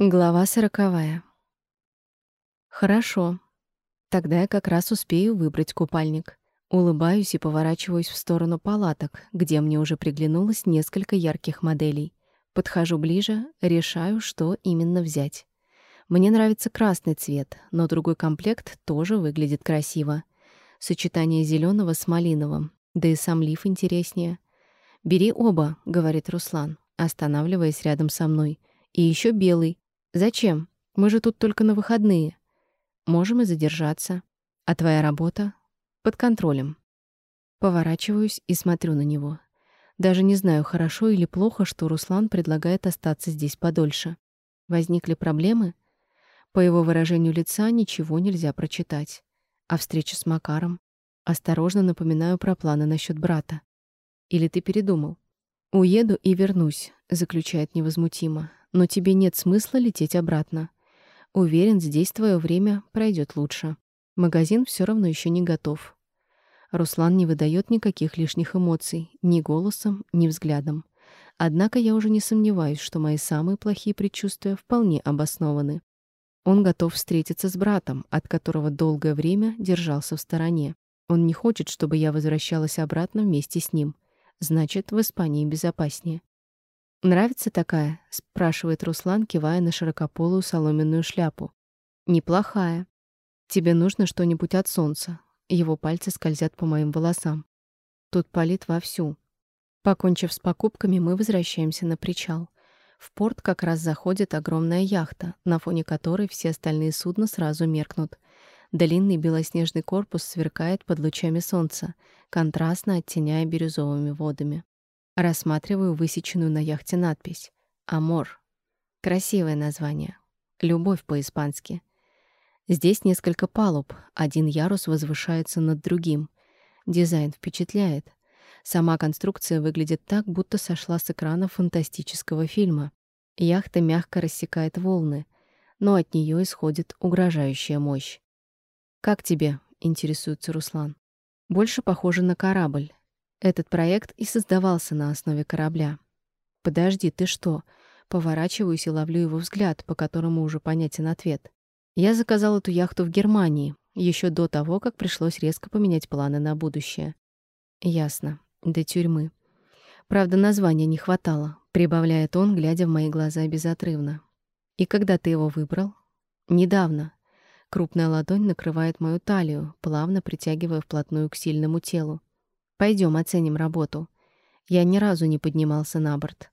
Глава сороковая. Хорошо. Тогда я как раз успею выбрать купальник. Улыбаюсь и поворачиваюсь в сторону палаток, где мне уже приглянулось несколько ярких моделей. Подхожу ближе, решаю, что именно взять. Мне нравится красный цвет, но другой комплект тоже выглядит красиво. Сочетание зеленого с малиновым, да и сам лиф интереснее. «Бери оба», — говорит Руслан, останавливаясь рядом со мной. «И еще белый, Зачем? Мы же тут только на выходные. Можем и задержаться. А твоя работа под контролем. Поворачиваюсь и смотрю на него. Даже не знаю, хорошо или плохо, что Руслан предлагает остаться здесь подольше. Возникли проблемы? По его выражению лица ничего нельзя прочитать. А встреча с Макаром? Осторожно напоминаю про планы насчет брата. Или ты передумал? Уеду и вернусь, заключает невозмутимо но тебе нет смысла лететь обратно. Уверен, здесь твое время пройдет лучше. Магазин все равно еще не готов. Руслан не выдает никаких лишних эмоций, ни голосом, ни взглядом. Однако я уже не сомневаюсь, что мои самые плохие предчувствия вполне обоснованы. Он готов встретиться с братом, от которого долгое время держался в стороне. Он не хочет, чтобы я возвращалась обратно вместе с ним. Значит, в Испании безопаснее. «Нравится такая?» — спрашивает Руслан, кивая на широкополую соломенную шляпу. «Неплохая. Тебе нужно что-нибудь от солнца». Его пальцы скользят по моим волосам. Тут палит вовсю. Покончив с покупками, мы возвращаемся на причал. В порт как раз заходит огромная яхта, на фоне которой все остальные судна сразу меркнут. Длинный белоснежный корпус сверкает под лучами солнца, контрастно оттеняя бирюзовыми водами. Рассматриваю высеченную на яхте надпись «Амор». Красивое название. «Любовь» по-испански. Здесь несколько палуб, один ярус возвышается над другим. Дизайн впечатляет. Сама конструкция выглядит так, будто сошла с экрана фантастического фильма. Яхта мягко рассекает волны, но от нее исходит угрожающая мощь. «Как тебе?» — интересуется Руслан. «Больше похоже на корабль, этот проект и создавался на основе корабля. «Подожди, ты что?» Поворачиваюсь и ловлю его взгляд, по которому уже понятен ответ. Я заказал эту яхту в Германии, еще до того, как пришлось резко поменять планы на будущее. Ясно. До тюрьмы. Правда, названия не хватало, прибавляет он, глядя в мои глаза безотрывно. И когда ты его выбрал? Недавно. Крупная ладонь накрывает мою талию, плавно притягивая вплотную к сильному телу. Пойдем оценим работу. Я ни разу не поднимался на борт.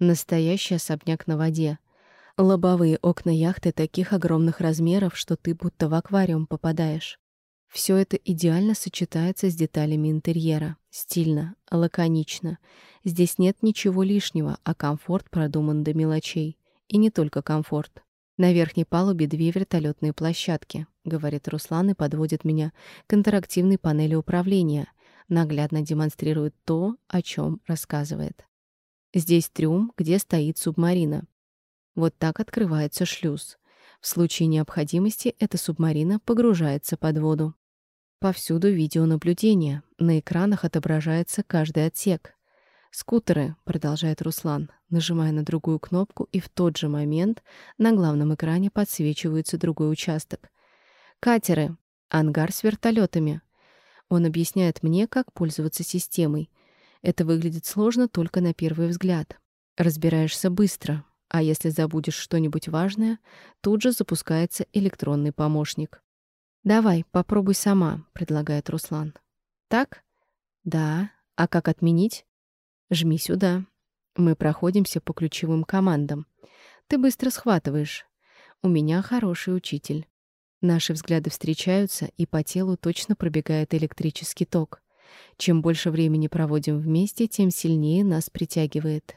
Настоящий особняк на воде. Лобовые окна яхты таких огромных размеров, что ты будто в аквариум попадаешь. Все это идеально сочетается с деталями интерьера. Стильно, лаконично. Здесь нет ничего лишнего, а комфорт продуман до мелочей. И не только комфорт. На верхней палубе две вертолетные площадки, говорит Руслан и подводит меня к интерактивной панели управления — наглядно демонстрирует то, о чем рассказывает. Здесь трюм, где стоит субмарина. Вот так открывается шлюз. В случае необходимости эта субмарина погружается под воду. Повсюду видеонаблюдение. На экранах отображается каждый отсек. «Скутеры», — продолжает Руслан, нажимая на другую кнопку, и в тот же момент на главном экране подсвечивается другой участок. «Катеры», ангар с вертолетами, он объясняет мне, как пользоваться системой. Это выглядит сложно только на первый взгляд. Разбираешься быстро, а если забудешь что-нибудь важное, тут же запускается электронный помощник. «Давай, попробуй сама», — предлагает Руслан. «Так?» «Да. А как отменить?» «Жми сюда». Мы проходимся по ключевым командам. Ты быстро схватываешь. У меня хороший учитель. Наши взгляды встречаются, и по телу точно пробегает электрический ток. Чем больше времени проводим вместе, тем сильнее нас притягивает.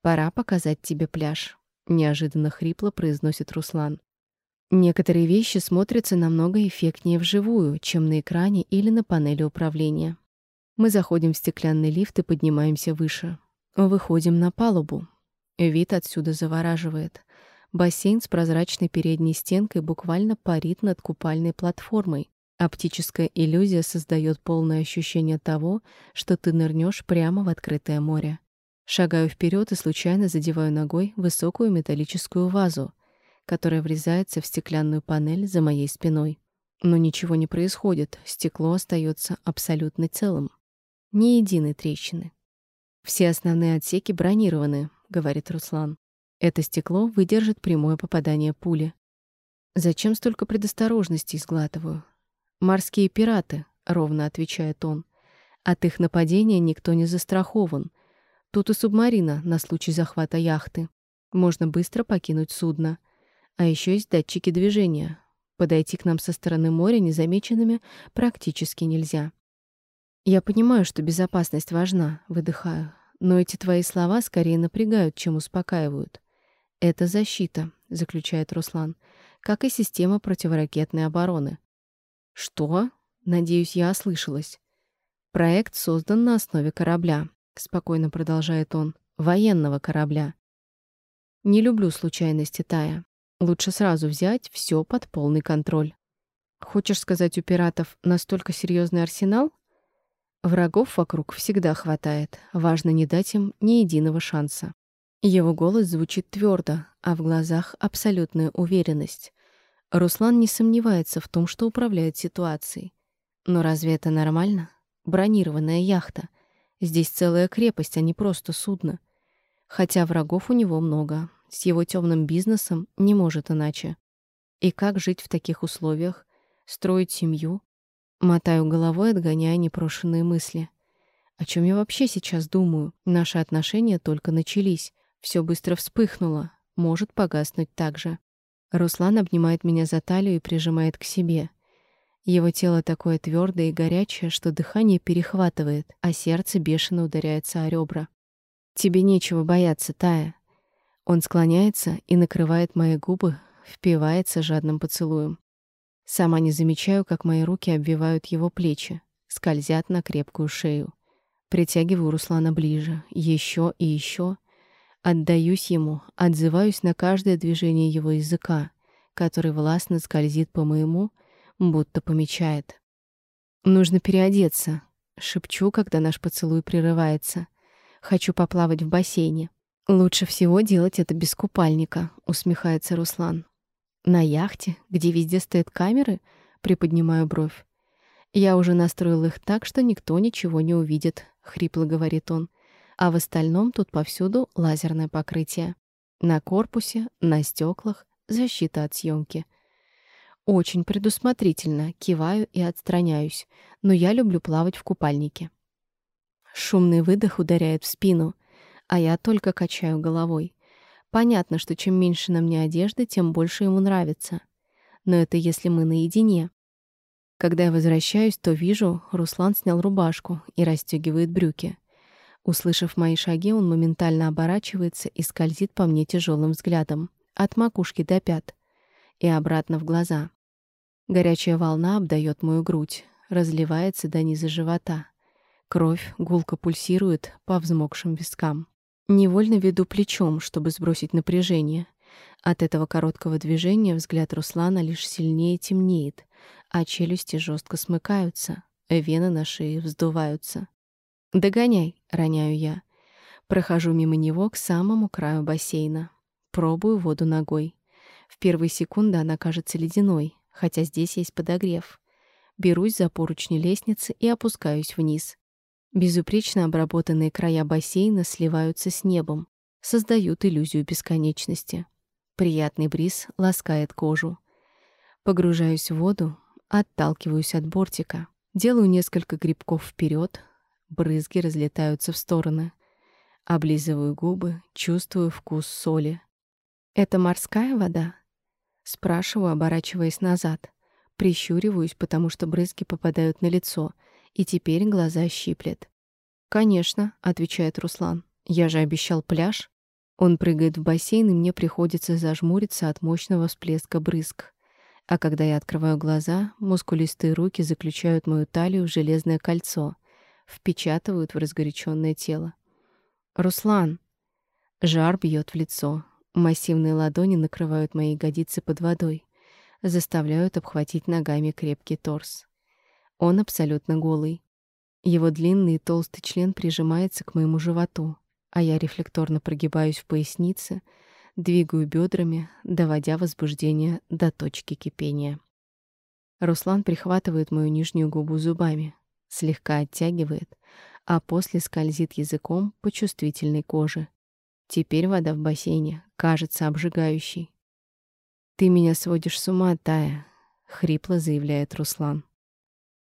«Пора показать тебе пляж», — неожиданно хрипло произносит Руслан. Некоторые вещи смотрятся намного эффектнее вживую, чем на экране или на панели управления. Мы заходим в стеклянный лифт и поднимаемся выше. Выходим на палубу. Вид отсюда завораживает. Бассейн с прозрачной передней стенкой буквально парит над купальной платформой. Оптическая иллюзия создает полное ощущение того, что ты нырнешь прямо в открытое море. Шагаю вперед и случайно задеваю ногой высокую металлическую вазу, которая врезается в стеклянную панель за моей спиной. Но ничего не происходит, стекло остается абсолютно целым. Ни единой трещины. «Все основные отсеки бронированы», — говорит Руслан. «Это стекло выдержит прямое попадание пули». «Зачем столько предосторожностей сглатываю?» «Морские пираты», — ровно отвечает он. «От их нападения никто не застрахован. Тут и субмарина на случай захвата яхты. Можно быстро покинуть судно. А еще есть датчики движения. Подойти к нам со стороны моря незамеченными практически нельзя. Я понимаю, что безопасность важна, выдыхаю. Но эти твои слова скорее напрягают, чем успокаивают. Это защита, заключает Руслан, как и система противоракетной обороны. Что? Надеюсь, я ослышалась. Проект создан на основе корабля, спокойно продолжает он. Военного корабля. Не люблю случайности, Тая. Лучше сразу взять все под полный контроль. Хочешь сказать, у пиратов настолько серьезный арсенал? Врагов вокруг всегда хватает. Важно не дать им ни единого шанса. Его голос звучит твердо, а в глазах абсолютная уверенность. Руслан не сомневается в том, что управляет ситуацией. Но разве это нормально? Бронированная яхта. Здесь целая крепость, а не просто судно. Хотя врагов у него много, с его темным бизнесом не может иначе. И как жить в таких условиях? Строить семью? Мотаю головой, отгоняя непрошенные мысли. О чем я вообще сейчас думаю? Наши отношения только начались. Все быстро вспыхнуло. Может погаснуть так же. Руслан обнимает меня за талию и прижимает к себе. Его тело такое твердое и горячее, что дыхание перехватывает, а сердце бешено ударяется о ребра. «Тебе нечего бояться, Тая. Он склоняется и накрывает мои губы, впивается жадным поцелуем. Сама не замечаю, как мои руки обвивают его плечи, скользят на крепкую шею. Притягиваю Руслана ближе, еще и еще. Отдаюсь ему, отзываюсь на каждое движение его языка, который властно скользит по моему, будто помечает. «Нужно переодеться», — шепчу, когда наш поцелуй прерывается. «Хочу поплавать в бассейне». Лучше всего делать это без купальника, усмехается Руслан. На яхте, где везде стоят камеры, приподнимаю бровь. Я уже настроил их так, что никто ничего не увидит, хрипло говорит он. А в остальном тут повсюду лазерное покрытие. На корпусе, на стеклах, защита от съемки. Очень предусмотрительно, киваю и отстраняюсь, но я люблю плавать в купальнике. Шумный выдох ударяет в спину а я только качаю головой. Понятно, что чем меньше на мне одежды, тем больше ему нравится. Но это если мы наедине. Когда я возвращаюсь, то вижу, Руслан снял рубашку и расстегивает брюки. Услышав мои шаги, он моментально оборачивается и скользит по мне тяжелым взглядом, от макушки до пят и обратно в глаза. Горячая волна обдает мою грудь, разливается до низа живота. Кровь гулко пульсирует по взмокшим вискам. Невольно веду плечом, чтобы сбросить напряжение. От этого короткого движения взгляд Руслана лишь сильнее темнеет, а челюсти жестко смыкаются, вены на шее вздуваются. «Догоняй!» — роняю я. Прохожу мимо него к самому краю бассейна. Пробую воду ногой. В первые секунды она кажется ледяной, хотя здесь есть подогрев. Берусь за поручни лестницы и опускаюсь вниз. Безупречно обработанные края бассейна сливаются с небом, создают иллюзию бесконечности. Приятный бриз ласкает кожу. Погружаюсь в воду, отталкиваюсь от бортика, делаю несколько грибков вперед, брызги разлетаются в стороны. Облизываю губы, чувствую вкус соли. «Это морская вода?» Спрашиваю, оборачиваясь назад. Прищуриваюсь, потому что брызги попадают на лицо — и теперь глаза щиплет. «Конечно», — отвечает Руслан. «Я же обещал пляж». Он прыгает в бассейн, и мне приходится зажмуриться от мощного всплеска брызг. А когда я открываю глаза, мускулистые руки заключают мою талию в железное кольцо, впечатывают в разгоряченное тело. «Руслан!» Жар бьет в лицо. Массивные ладони накрывают мои ягодицы под водой, заставляют обхватить ногами крепкий торс. Он абсолютно голый. Его длинный и толстый член прижимается к моему животу. а я рефлекторно прогибаюсь в пояснице, двигаю бедрами, доводя возбуждение до точки кипения. Руслан прихватывает мою нижнюю губу зубами, слегка оттягивает, а после скользит языком по чувствительной коже. Теперь вода в бассейне кажется обжигающей. «Ты меня сводишь с ума, Тая», — хрипло заявляет Руслан.